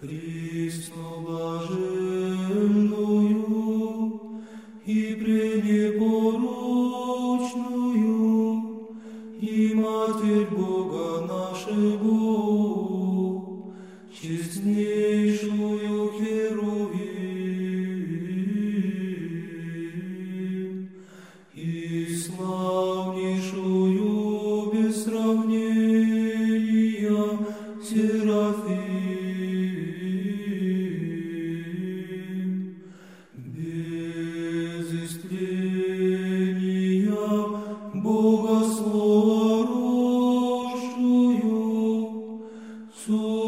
Присно блаженную и пренепорочную, Матерь Бога нашего, честнейшую Херувим, и славнейшую без сравнения Серафим, без истления Бога Sua